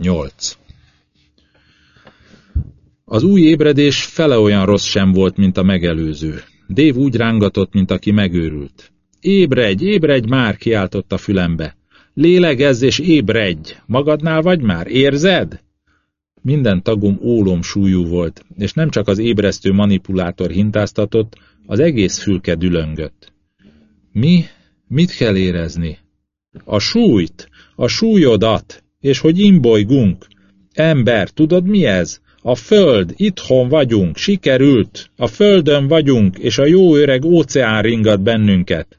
8. Az új ébredés fele olyan rossz sem volt, mint a megelőző. Dév úgy rángatott, mint aki megőrült. Ébredj, ébredj már, kiáltott a fülembe. Lélegezz és ébredj! Magadnál vagy már, érzed? Minden tagom ólom súlyú volt, és nem csak az ébresztő manipulátor hintáztatott, az egész fülke dülöngött. Mi? Mit kell érezni? A súlyt, a súlyodat, és hogy imbolygunk. Ember, tudod mi ez? A föld, itthon vagyunk, sikerült, a földön vagyunk, és a jó öreg óceán ringat bennünket.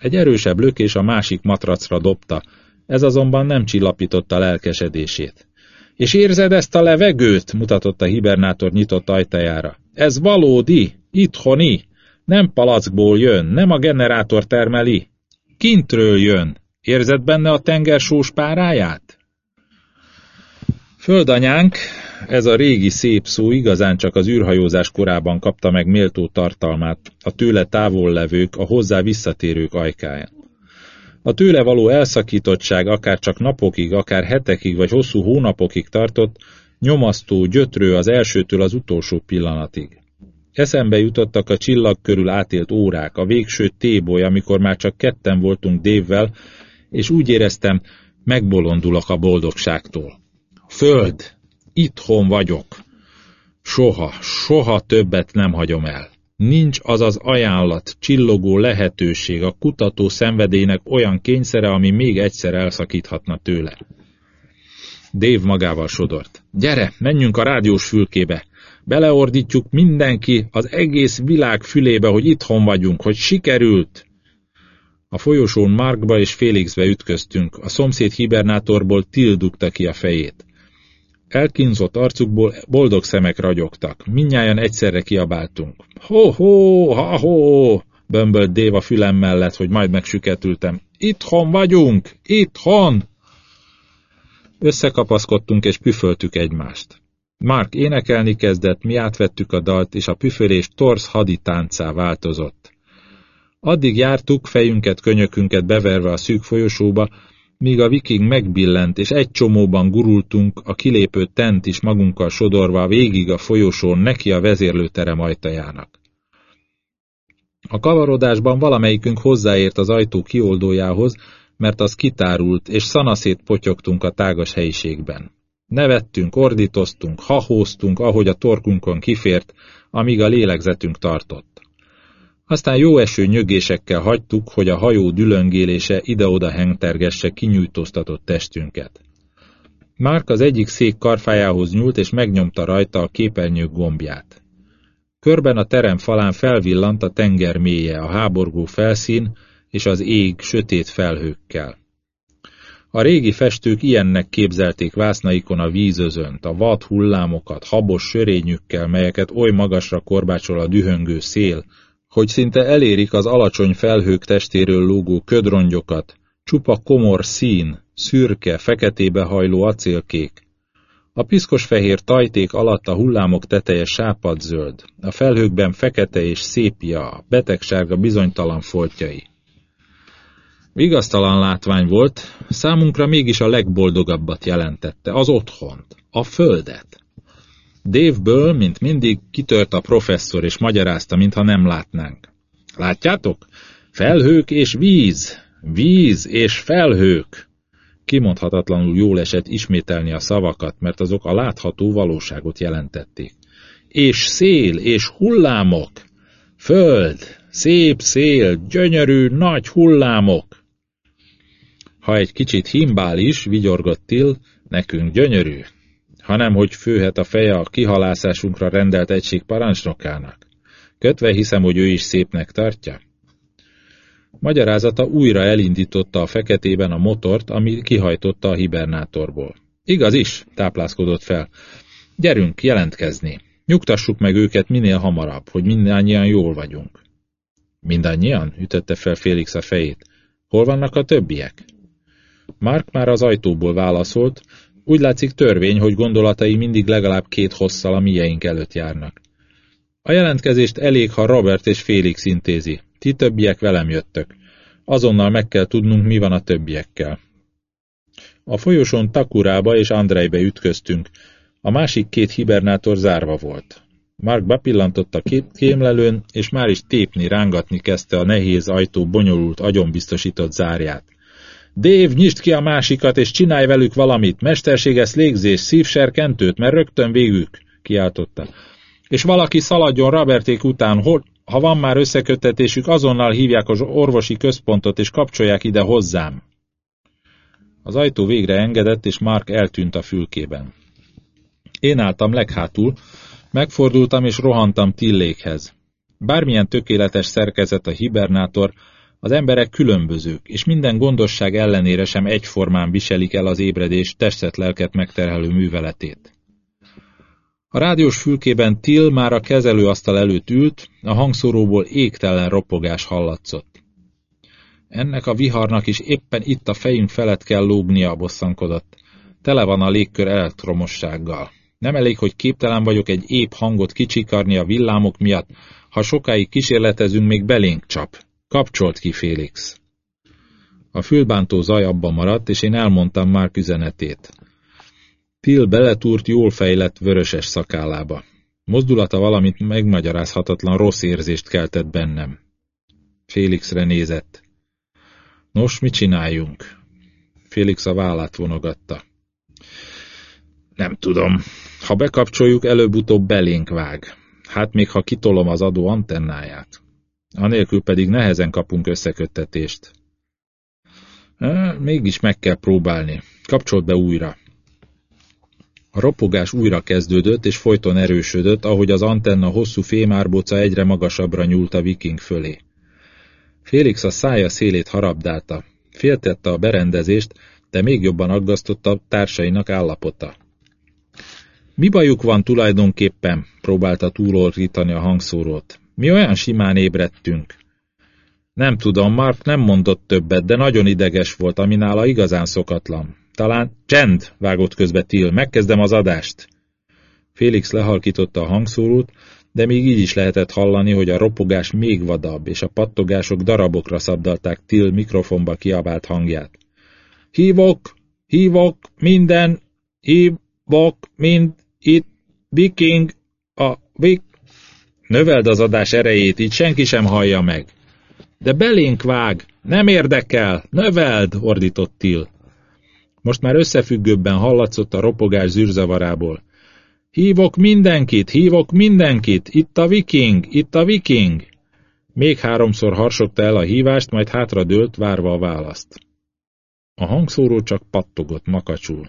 Egy erősebb lökés a másik matracra dobta, ez azonban nem csillapította lelkesedését. És érzed ezt a levegőt? mutatott a hibernátor nyitott ajtajára. Ez valódi, itthoni, nem palackból jön, nem a generátor termeli. Kintről jön. Érzed benne a tenger sós páráját? Földanyánk, ez a régi szép szó igazán csak az űrhajózás korában kapta meg méltó tartalmát a tőle távol levők, a hozzá visszatérők ajkáján. A tőle való elszakítottság akár csak napokig, akár hetekig vagy hosszú hónapokig tartott, nyomasztó, gyötrő az elsőtől az utolsó pillanatig. Eszembe jutottak a csillag körül átélt órák, a végső téboly, amikor már csak ketten voltunk Dévvel, és úgy éreztem, megbolondulok a boldogságtól. Föld, itthon vagyok. Soha, soha többet nem hagyom el. Nincs az az ajánlat, csillogó lehetőség, a kutató szenvedélynek olyan kényszere, ami még egyszer elszakíthatna tőle. Dév magával sodort. Gyere, menjünk a rádiós fülkébe. Beleordítjuk mindenki az egész világ fülébe, hogy itthon vagyunk, hogy sikerült. A folyosón Markba és Félixbe ütköztünk, a szomszéd hibernátorból tildukta ki a fejét. Elkínzott arcukból boldog szemek ragyogtak. Minnyáján egyszerre kiabáltunk. Ho-ho, ha-ho! bömbölt Déva fülem mellett, hogy majd megsüketültem. Itthon vagyunk! Itthon! Összekapaszkodtunk és püföltük egymást. Mark énekelni kezdett, mi átvettük a dalt, és a püfölés torz haditáncá változott. Addig jártuk, fejünket, könyökünket beverve a szűk folyosóba, míg a viking megbillent, és egy csomóban gurultunk, a kilépő tent is magunkkal sodorva végig a folyosón neki a vezérlőterem ajtajának. A kavarodásban valamelyikünk hozzáért az ajtó kioldójához, mert az kitárult, és szanaszét potyogtunk a tágas helyiségben. Nevettünk, ordítoztunk, hahóztunk, ahogy a torkunkon kifért, amíg a lélegzetünk tartott. Aztán jó eső nyögésekkel hagytuk, hogy a hajó dülöngélése ide-oda hengtergesse kinyújtóztatott testünket. Márk az egyik szék karfájához nyúlt, és megnyomta rajta a képernyő gombját. Körben a terem falán felvillant a tenger mélye, a háborgó felszín és az ég sötét felhőkkel. A régi festők ilyennek képzelték vásznaikon a vízözönt, a vad hullámokat, habos sörényükkel, melyeket oly magasra korbácsol a dühöngő szél, hogy szinte elérik az alacsony felhők testéről lógó ködrongyokat, csupa komor szín, szürke, feketébe hajló acélkék. A piszkos fehér tajték alatt a hullámok teteje sápadzöld, a felhőkben fekete és szépia, betegsárga bizonytalan foltjai. Vigasztalan látvány volt, számunkra mégis a legboldogabbat jelentette, az otthont, a földet. Dave-ből, mint mindig, kitört a professzor, és magyarázta, mintha nem látnánk. Látjátok? Felhők és víz, víz és felhők. Kimondhatatlanul jól esett ismételni a szavakat, mert azok a látható valóságot jelentették. És szél és hullámok. Föld, szép szél, gyönyörű, nagy hullámok. Ha egy kicsit himbál is, vigyorgott Till, nekünk gyönyörű, hanem hogy főhet a feje a kihalászásunkra rendelt egység parancsnokának. Kötve hiszem, hogy ő is szépnek tartja. Magyarázata újra elindította a feketében a motort, ami kihajtotta a hibernátorból. Igaz is, táplázkodott fel. Gyerünk, jelentkezni. Nyugtassuk meg őket minél hamarabb, hogy mindannyian jól vagyunk. Mindannyian? ütötte fel Félix a fejét. Hol vannak a többiek? Mark már az ajtóból válaszolt, úgy látszik törvény, hogy gondolatai mindig legalább két hosszal a mieink előtt járnak. A jelentkezést elég, ha Robert és Félix intézi. Ti többiek velem jöttök. Azonnal meg kell tudnunk, mi van a többiekkel. A folyosón Takurába és Andrejbe ütköztünk, a másik két hibernátor zárva volt. Mark bepillantott a kémlelőn, és már is tépni, rángatni kezdte a nehéz ajtó bonyolult, agyonbiztosított zárját. Dév, nyisd ki a másikat, és csinálj velük valamit, mesterséges légzés, szívserkentőt, mert rögtön végük, kiáltotta. És valaki szaladjon Roberték után, hol, ha van már összekötetésük, azonnal hívják az orvosi központot, és kapcsolják ide hozzám. Az ajtó végre engedett, és Mark eltűnt a fülkében. Én álltam leghátul, megfordultam és rohantam Tillékhez. Bármilyen tökéletes szerkezet a hibernátor, az emberek különbözők, és minden gondosság ellenére sem egyformán viselik el az ébredés testet-lelket megterhelő műveletét. A rádiós fülkében Till már a kezelőasztal előtt ült, a hangszóróból égtelen ropogás hallatszott. Ennek a viharnak is éppen itt a fejünk felett kell lógnia, bosszankodott. Tele van a légkör elektromossággal. Nem elég, hogy képtelen vagyok egy épp hangot kicsikarni a villámok miatt, ha sokáig kísérletezünk, még belénk csap. Kapcsolt ki Félix. A fülbántó zaj abba maradt, és én elmondtam már üzenetét. Till beletúrt jól fejlett vöröses szakállába. Mozdulata valamit megmagyarázhatatlan rossz érzést keltett bennem. Félixre nézett. Nos, mit csináljunk? Félix a vállát vonogatta. Nem tudom. Ha bekapcsoljuk, előbb-utóbb belénk vág. Hát még ha kitolom az adó antennáját. Anélkül pedig nehezen kapunk összeköttetést. Mégis meg kell próbálni. Kapcsolt be újra. A ropogás újra kezdődött, és folyton erősödött, ahogy az antenna hosszú fémárboca egyre magasabbra nyúlt a viking fölé. Félix a szája szélét harabdálta. Féltette a berendezést, de még jobban aggasztotta társainak állapota. Mi bajuk van tulajdonképpen? próbálta túlorítani a hangszórót. Mi olyan simán ébredtünk. Nem tudom, Mark nem mondott többet, de nagyon ideges volt, ami nála igazán szokatlan. Talán csend, vágott közbe Till, megkezdem az adást. Félix lehalkította a hangszórót, de még így is lehetett hallani, hogy a ropogás még vadabb, és a pattogások darabokra szabdalták Till mikrofonba kiabált hangját. Hívok, hívok, minden, hívok, mind, itt, viking, a vik... Növeld az adás erejét, így senki sem hallja meg. De belénk vág, nem érdekel, növeld, ordított Till. Most már összefüggőbben hallatszott a ropogás zűrzavarából. Hívok mindenkit, hívok mindenkit, itt a viking, itt a viking! Még háromszor harsogta el a hívást, majd hátradőlt, várva a választ. A hangszóró csak pattogott makacsul.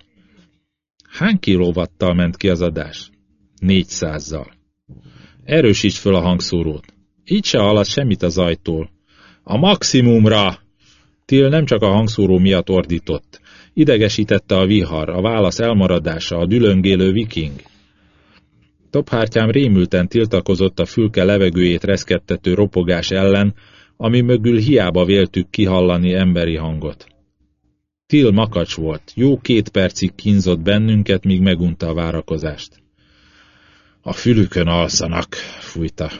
Hány kilovattal ment ki az adás? Négyszázzal. Erősíts föl a hangszórót. Így se halad semmit az ajtól. A maximumra! Till nem csak a hangszóró miatt ordított. Idegesítette a vihar, a válasz elmaradása, a dülöngélő viking. Tophártyám rémülten tiltakozott a fülke levegőjét reszkettető ropogás ellen, ami mögül hiába véltük kihallani emberi hangot. Till makacs volt, jó két percig kínzott bennünket, míg megunta a várakozást. A fülükön alszanak, fújta.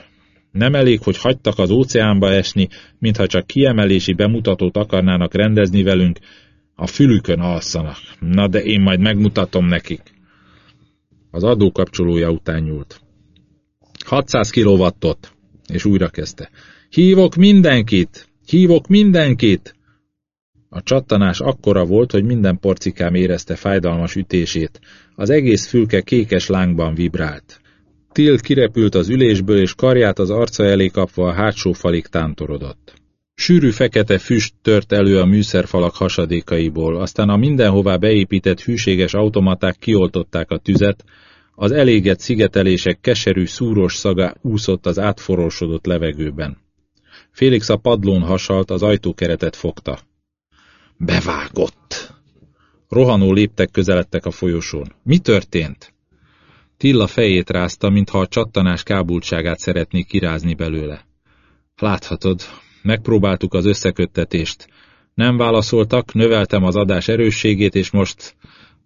Nem elég, hogy hagytak az óceánba esni, mintha csak kiemelési bemutatót akarnának rendezni velünk, a fülükön alszanak. Na de én majd megmutatom nekik. Az adó kapcsolója után nyúlt. 600 kilowattot, és újra kezdte. Hívok mindenkit! Hívok mindenkit! A csattanás akkora volt, hogy minden porcikám érezte fájdalmas ütését. Az egész fülke kékes lángban vibrált. Till kirepült az ülésből, és karját az arca elé kapva a hátsó falig tántorodott. Sűrű fekete füst tört elő a műszerfalak hasadékaiból, aztán a mindenhová beépített hűséges automaták kioltották a tüzet, az elégett szigetelések keserű, szúros szaga úszott az átforosodott levegőben. Félix a padlón hasalt, az ajtókeretet fogta. Bevágott! Rohanó léptek közeledtek a folyosón. Mi történt? Tilla fejét rázta, mintha a csattanás kábultságát szeretnék kirázni belőle. Láthatod, megpróbáltuk az összeköttetést. Nem válaszoltak, növeltem az adás erősségét, és most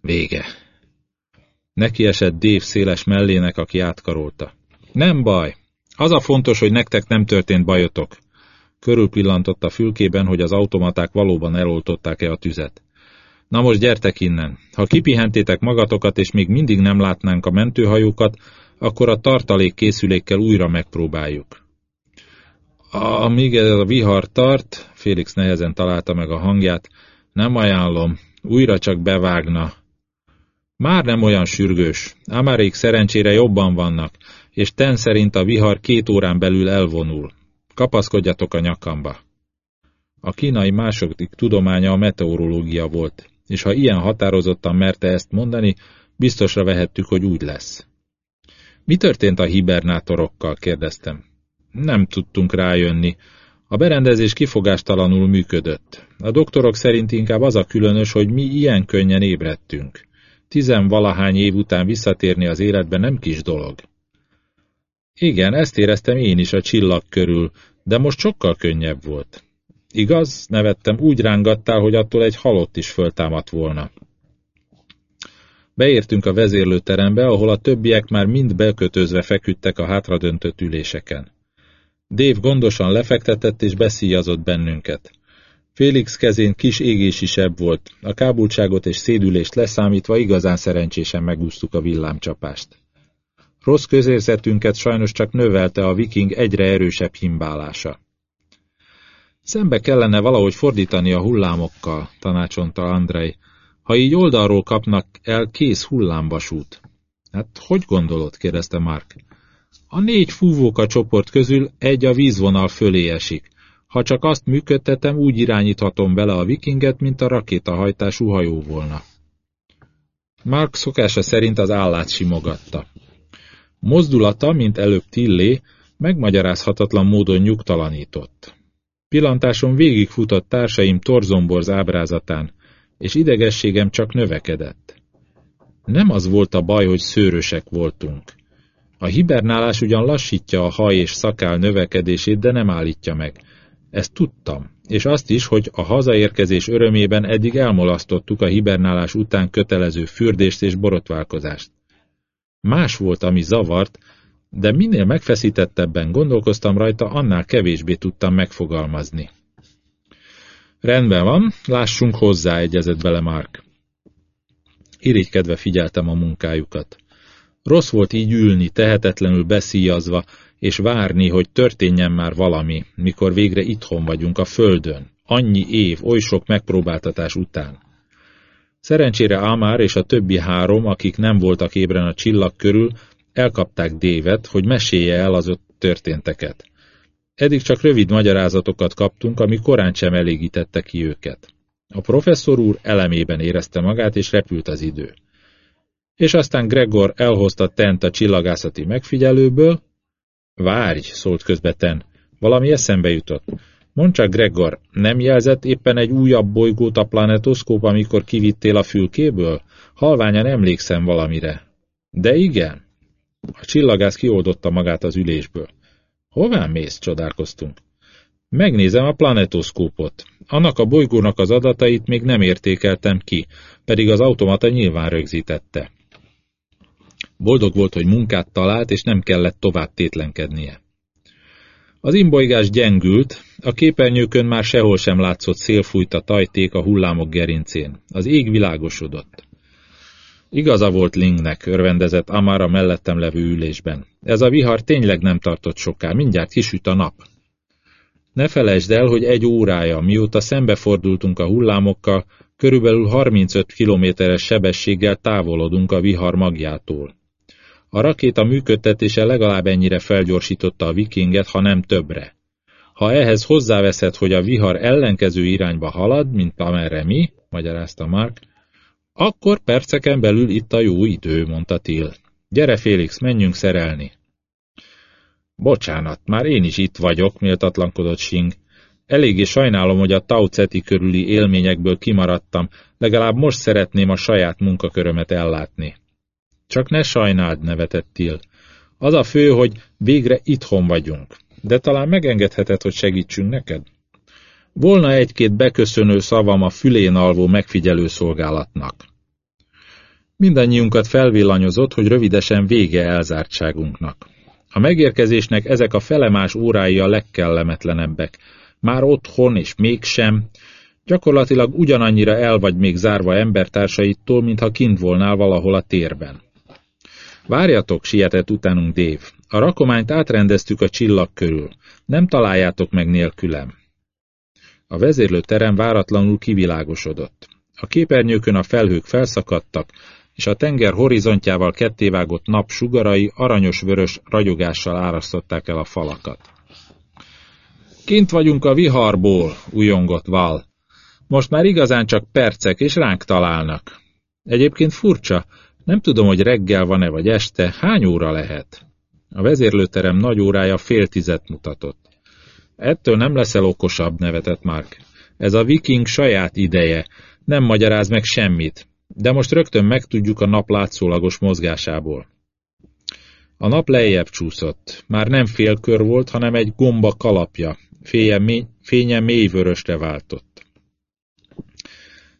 vége. Neki esett Dave széles mellének, aki átkarolta. Nem baj. Az a fontos, hogy nektek nem történt bajotok. Körülpillantott a fülkében, hogy az automaták valóban eloltották-e a tüzet. Na most gyertek innen. Ha kipihentétek magatokat, és még mindig nem látnánk a mentőhajókat, akkor a tartalék készülékkel újra megpróbáljuk. Amíg ez a vihar tart, Félix nehezen találta meg a hangját, nem ajánlom, újra csak bevágna. Már nem olyan sürgős, Amárék szerencsére jobban vannak, és ten szerint a vihar két órán belül elvonul. Kapaszkodjatok a nyakamba. A kínai második tudománya a meteorológia volt, és ha ilyen határozottan merte ezt mondani, biztosra vehettük, hogy úgy lesz. Mi történt a hibernátorokkal, kérdeztem. Nem tudtunk rájönni. A berendezés kifogástalanul működött. A doktorok szerint inkább az a különös, hogy mi ilyen könnyen ébredtünk. Tizenvalahány év után visszatérni az életbe nem kis dolog. Igen, ezt éreztem én is a csillag körül, de most sokkal könnyebb volt. Igaz, nevettem, úgy rángattál, hogy attól egy halott is föltámadt volna. Beértünk a vezérlőterembe, ahol a többiek már mind bekötözve feküdtek a hátradöntött üléseken. Dave gondosan lefektetett és beszíjazott bennünket. Félix kezén kis égési seb volt, a kábultságot és szédülést leszámítva igazán szerencsésen megúsztuk a villámcsapást. Rossz közérzetünket sajnos csak növelte a viking egyre erősebb himbálása. Szembe kellene valahogy fordítani a hullámokkal, tanácsonta Andrei. Ha így oldalról kapnak el, kész hullámvasút. Hát hogy gondolod? kérdezte Mark. A négy fúvóka csoport közül egy a vízvonal fölé esik. Ha csak azt működtetem, úgy irányíthatom bele a vikinget, mint a rakétahajtású hajó volna. Mark szokása szerint az állát simogatta. Mozdulata, mint előbb Tillé, megmagyarázhatatlan módon nyugtalanított. Pillantásom végigfutott társaim torzomborz ábrázatán, és idegességem csak növekedett. Nem az volt a baj, hogy szőrösek voltunk. A hibernálás ugyan lassítja a haj és szakál növekedését, de nem állítja meg. Ezt tudtam, és azt is, hogy a hazaérkezés örömében eddig elmolasztottuk a hibernálás után kötelező fürdést és borotválkozást. Más volt, ami zavart, de minél megfeszítettebben gondolkoztam rajta, annál kevésbé tudtam megfogalmazni. Rendben van, lássunk hozzá, egyezett bele Mark. Irigykedve figyeltem a munkájukat. Rossz volt így ülni, tehetetlenül beszíjazva, és várni, hogy történjen már valami, mikor végre itthon vagyunk a földön, annyi év, oly sok megpróbáltatás után. Szerencsére Amár és a többi három, akik nem voltak ébren a csillag körül, elkapták Dévet, hogy mesélje el az ott történteket. Eddig csak rövid magyarázatokat kaptunk, ami korán sem elégítette ki őket. A professzor úr elemében érezte magát, és repült az idő. És aztán Gregor elhozta Tent a csillagászati megfigyelőből. Várj, szólt közbe valami eszembe jutott. Mondd csak, Gregor, nem jelzett éppen egy újabb bolygót a planetoszkóp, amikor kivittél a fülkéből? Halványan emlékszem valamire. De igen. A csillagász kioldotta magát az ülésből. Hová mész? csodálkoztunk. Megnézem a planetoszkópot. Annak a bolygónak az adatait még nem értékeltem ki, pedig az automata nyilván rögzítette. Boldog volt, hogy munkát talált, és nem kellett tovább tétlenkednie. Az imbolygás gyengült, a képernyőkön már sehol sem látszott szélfújt a tajték a hullámok gerincén. Az ég világosodott. Igaza volt Lingnek, örvendezett Amara mellettem levő ülésben. Ez a vihar tényleg nem tartott soká, mindjárt kisüt a nap. Ne felejtsd el, hogy egy órája, mióta szembefordultunk a hullámokkal, körülbelül 35 kilométeres sebességgel távolodunk a vihar magjától. A rakéta működtetése legalább ennyire felgyorsította a vikinget, ha nem többre. Ha ehhez hozzáveszed, hogy a vihar ellenkező irányba halad, mint amerre mi, magyarázta Mark, akkor perceken belül itt a jó idő, mondta Till. Gyere, Félix, menjünk szerelni. Bocsánat, már én is itt vagyok, méltatlankodott Sing. Eléggé sajnálom, hogy a Tauceti körüli élményekből kimaradtam, legalább most szeretném a saját munkakörömet ellátni. Csak ne sajnáld, nevetett Till. Az a fő, hogy végre itthon vagyunk. De talán megengedheted, hogy segítsünk neked? Volna egy-két beköszönő szavam a fülén alvó megfigyelő szolgálatnak. Mindannyiunkat felvillanyozott, hogy rövidesen vége elzártságunknak. A megérkezésnek ezek a felemás órái a legkellemetlenebbek. Már otthon és mégsem, Gyakorlatilag ugyanannyira el vagy még zárva embertársaitól, mintha kint volnál valahol a térben. Várjatok, sietett utánunk Dave. A rakományt átrendeztük a csillag körül. Nem találjátok meg nélkülem. A vezérlőterem váratlanul kivilágosodott. A képernyőkön a felhők felszakadtak, és a tenger horizontjával kettévágott nap sugarai aranyos-vörös ragyogással árasztották el a falakat. Kint vagyunk a viharból, újongott Val. Most már igazán csak percek, és ránk találnak. Egyébként furcsa, nem tudom, hogy reggel van-e vagy este, hány óra lehet? A vezérlőterem nagy órája fél tizet mutatott. Ettől nem leszel okosabb, nevetett Mark. Ez a viking saját ideje, nem magyaráz meg semmit, de most rögtön megtudjuk a nap látszólagos mozgásából. A nap lejjebb csúszott. Már nem félkör volt, hanem egy gomba kalapja. Fénye, mély, fénye váltott.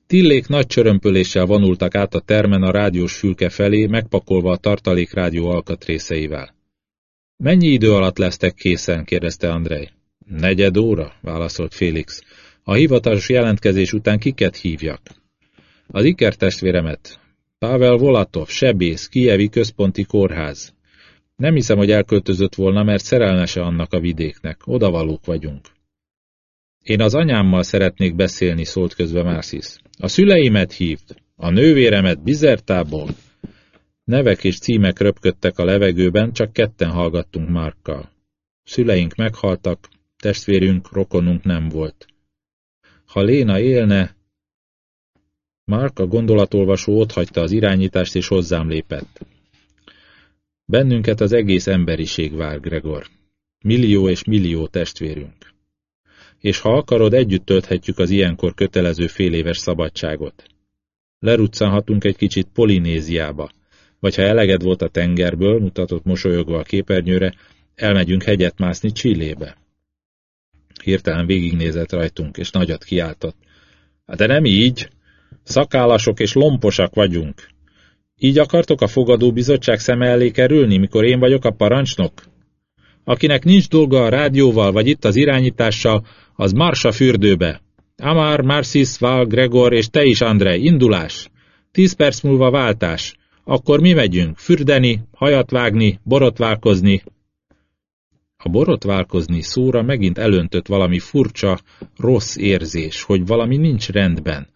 Tillék nagy csörömpöléssel vonultak át a termen a rádiós fülke felé, megpakolva a tartalék rádió alkatrészeivel. Mennyi idő alatt lesztek készen? kérdezte Andrej. Negyed óra, válaszolt Félix. A hivatalos jelentkezés után kiket hívjak? Az Iker testvéremet. Pavel Volatov, sebész, Kijevi központi kórház. Nem hiszem, hogy elköltözött volna, mert szerelmese annak a vidéknek. Odavalók vagyunk. Én az anyámmal szeretnék beszélni, szólt közbe Márcisz. A szüleimet hívd, a nővéremet Bizertából. Nevek és címek röpködtek a levegőben, csak ketten hallgattunk Márkkal. Szüleink meghaltak, testvérünk, rokonunk nem volt. Ha Léna élne... Mark a gondolatolvasó otthagyta az irányítást és hozzám lépett. Bennünket az egész emberiség vár, Gregor. Millió és millió testvérünk. És ha akarod, együtt tölthetjük az ilyenkor kötelező féléves szabadságot. Leruccanhatunk egy kicsit Polinéziába, vagy ha eleged volt a tengerből, mutatott mosolyogva a képernyőre, elmegyünk hegyet mászni Csillébe. Hirtelen végignézett rajtunk, és nagyot kiáltott. Hát de nem így! Szakállasok és lomposak vagyunk. Így akartok a fogadóbizottság szeme elé kerülni, mikor én vagyok a parancsnok? Akinek nincs dolga a rádióval, vagy itt az irányítással, az marsa fürdőbe. Amar, Marcis, Val, Gregor és te is, Andrej, indulás. Tíz perc múlva váltás. Akkor mi megyünk? Fürdeni, hajat vágni, borotválkozni. A borotválkozni szóra megint elöntött valami furcsa, rossz érzés, hogy valami nincs rendben.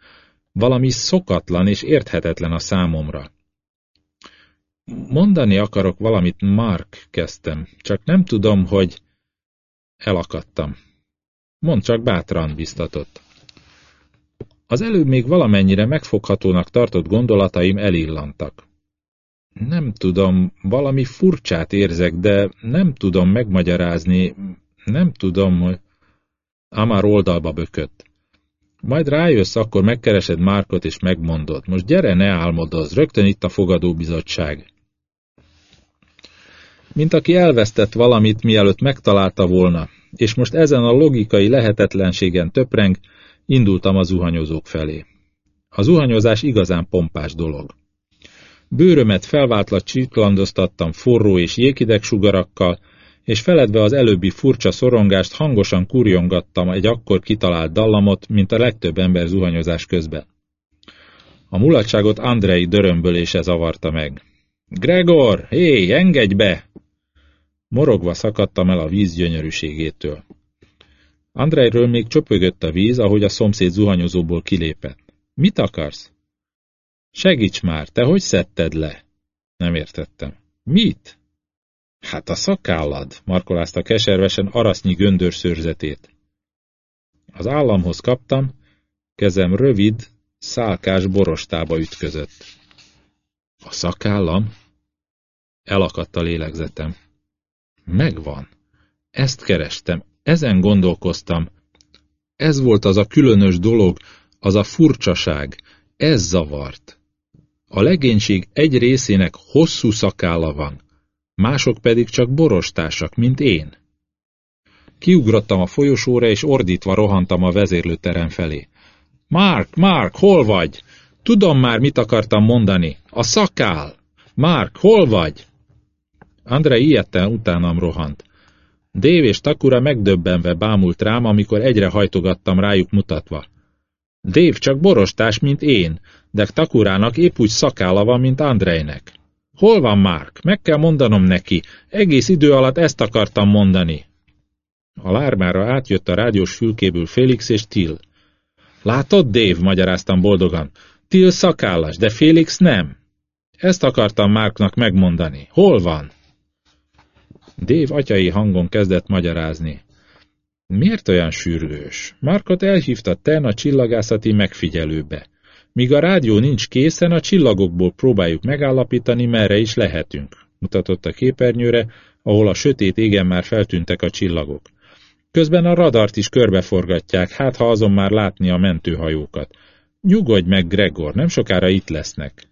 Valami szokatlan és érthetetlen a számomra. Mondani akarok valamit, Mark, kezdtem, csak nem tudom, hogy... Elakadtam. Mond csak bátran, biztatott. Az előbb még valamennyire megfoghatónak tartott gondolataim elillantak. Nem tudom, valami furcsát érzek, de nem tudom megmagyarázni, nem tudom, hogy... Amár oldalba bökött. Majd rájössz, akkor megkeresed Márkot és megmondod. Most gyere, ne álmodozz, rögtön itt a fogadóbizottság. Mint aki elvesztett valamit, mielőtt megtalálta volna, és most ezen a logikai lehetetlenségen töpreng, indultam a zuhanyozók felé. A zuhanyozás igazán pompás dolog. Bőrömet felváltva csiklandoztattam forró és jéghideg sugarakkal, és feledve az előbbi furcsa szorongást hangosan kurjongattam egy akkor kitalált dallamot, mint a legtöbb ember zuhanyozás közben. A mulatságot Andrei dörömbölése zavarta meg. Gregor, hé, engedj be! Morogva szakadtam el a víz gyönyörűségétől. Andrejről még csöpögött a víz, ahogy a szomszéd zuhanyozóból kilépett. Mit akarsz? Segíts már, te hogy szedted le? Nem értettem. Mit? Hát a szakállad, markolázta keservesen arasznyi göndörszőrzetét. Az államhoz kaptam, kezem rövid, szálkás borostába ütközött. A szakállam? Elakadt a lélegzetem. Megvan. Ezt kerestem, ezen gondolkoztam. Ez volt az a különös dolog, az a furcsaság, ez zavart. A legénység egy részének hosszú szakálla van, mások pedig csak borostásak, mint én. Kiugrottam a folyosóra, és ordítva rohantam a vezérlőterem felé. Mark, Mark, hol vagy? Tudom már, mit akartam mondani. A szakál! Mark, hol vagy? Andrei ilyetten utánam rohant. Dave és Takura megdöbbenve bámult rám, amikor egyre hajtogattam rájuk mutatva. Dave csak borostás, mint én, de Takurának épp úgy szakála van, mint Andrejnek. Hol van Mark? Meg kell mondanom neki. Egész idő alatt ezt akartam mondani. A lármára átjött a rádiós fülkéből Félix és Till. Látod, Dave, magyaráztam boldogan. Till szakállas, de Félix nem. Ezt akartam Márknak megmondani. Hol van? Dave atyai hangon kezdett magyarázni. Miért olyan sürgős? Markot elhívta Ten a csillagászati megfigyelőbe. Míg a rádió nincs készen, a csillagokból próbáljuk megállapítani, merre is lehetünk, mutatott a képernyőre, ahol a sötét égen már feltűntek a csillagok. Közben a radart is körbeforgatják, hát ha azon már látni a mentőhajókat. Nyugodj meg, Gregor, nem sokára itt lesznek.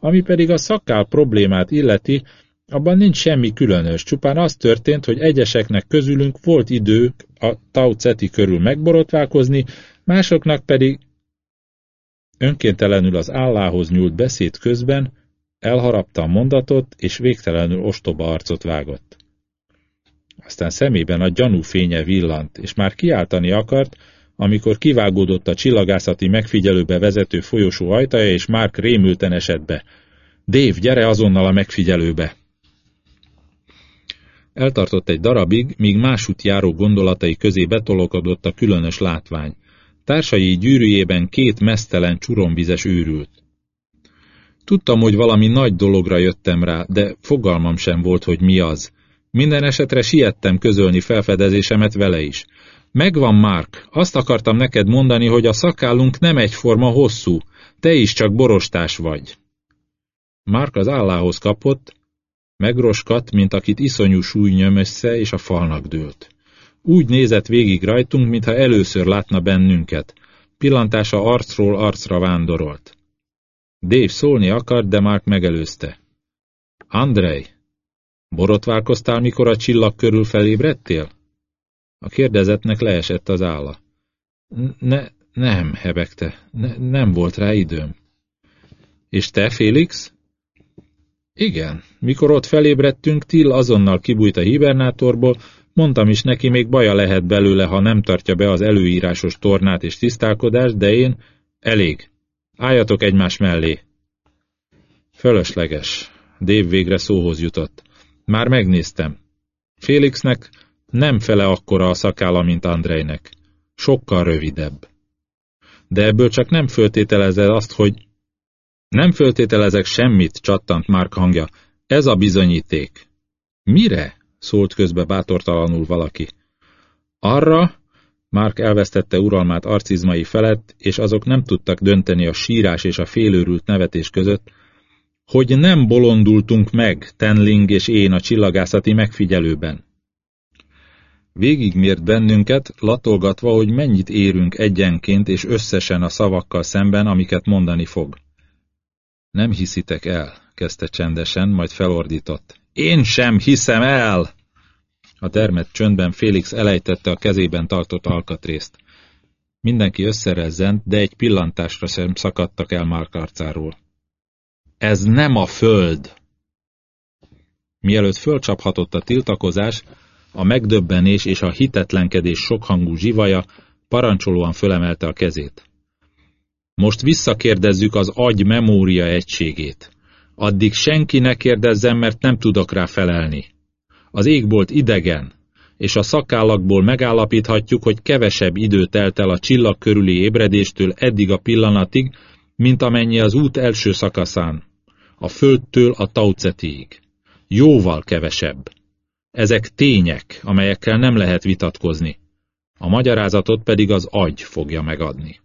Ami pedig a szakkál problémát illeti, abban nincs semmi különös, csupán az történt, hogy egyeseknek közülünk volt idők a Tau Ceti körül megborotválkozni, másoknak pedig önkéntelenül az állához nyúlt beszéd közben elharapta a mondatot, és végtelenül ostoba arcot vágott. Aztán szemében a gyanú fénye villant, és már kiáltani akart, amikor kivágódott a csillagászati megfigyelőbe vezető folyosó ajtaja, és Mark rémülten esett be. Dave, gyere azonnal a megfigyelőbe! Eltartott egy darabig, míg másút járó gondolatai közé betolokodott a különös látvány. Társai gyűrűjében két mesztelen csuromvizes őrült. Tudtam, hogy valami nagy dologra jöttem rá, de fogalmam sem volt, hogy mi az. Minden esetre siettem közölni felfedezésemet vele is. Megvan, Mark, azt akartam neked mondani, hogy a szakállunk nem egyforma hosszú, te is csak borostás vagy. Mark az állához kapott, megroskat, mint akit iszonyú súly nyöm össze, és a falnak dőlt. Úgy nézett végig rajtunk, mintha először látna bennünket. Pillantása arcról arcra vándorolt. Dave szólni akart, de Mark megelőzte. Andrej, borotválkoztál, mikor a csillag körül felébredtél? A kérdezetnek leesett az álla. Ne, nem, hebegte, ne, nem volt rá időm. És te, Félix? Igen, mikor ott felébredtünk, Till azonnal kibújt a hibernátorból, mondtam is neki, még baja lehet belőle, ha nem tartja be az előírásos tornát és tisztálkodást, de én... Elég. Álljatok egymás mellé. Fölösleges. Dave végre szóhoz jutott. Már megnéztem. Félixnek nem fele akkora a szakálla, mint Andrejnek. Sokkal rövidebb. De ebből csak nem föltételezed azt, hogy... Nem föltételezek semmit, csattant Mark hangja. Ez a bizonyíték. Mire? Szólt közbe bátortalanul valaki. Arra, Mark elvesztette uralmát arcizmai felett, és azok nem tudtak dönteni a sírás és a félőrült nevetés között, hogy nem bolondultunk meg, Tenling és én a csillagászati megfigyelőben. Végigmért bennünket, latolgatva, hogy mennyit érünk egyenként és összesen a szavakkal szemben, amiket mondani fog. Nem hiszitek el, kezdte csendesen, majd felordított. Én sem hiszem el! A termett csöndben Félix elejtette a kezében tartott alkatrészt. Mindenki összerezzent, de egy pillantásra sem szakadtak el Mark arcáról. Ez nem a föld! Mielőtt fölcsaphatott a tiltakozás, a megdöbbenés és a hitetlenkedés sokhangú zsivaja parancsolóan fölemelte a kezét. Most visszakérdezzük az agy memória egységét. Addig senki ne kérdezzen, mert nem tudok rá felelni. Az égbolt idegen, és a szakállakból megállapíthatjuk, hogy kevesebb idő telt el a csillag körüli ébredéstől eddig a pillanatig, mint amennyi az út első szakaszán, a földtől a taucetiig. Jóval kevesebb. Ezek tények, amelyekkel nem lehet vitatkozni. A magyarázatot pedig az agy fogja megadni.